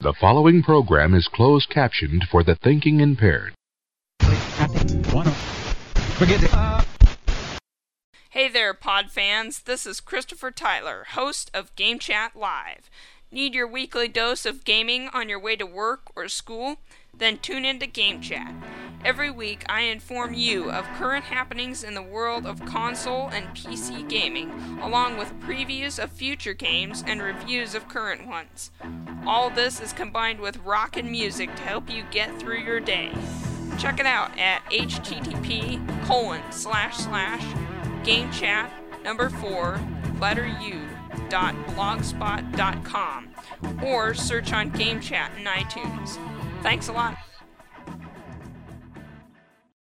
The following program is closed captioned for the thinking impaired. Hey there, pod fans. This is Christopher Tyler, host of Game Chat Live. Need your weekly dose of gaming on your way to work or school? Then tune into Game Chat. Every week, I inform you of current happenings in the world of console and PC gaming, along with previews of future games and reviews of current ones. All this is combined with rockin' music to help you get through your day. Check it out at http colon slash slash gamechat number four letter u dot blogspot dot com or search on game chat in iTunes. Thanks a lot.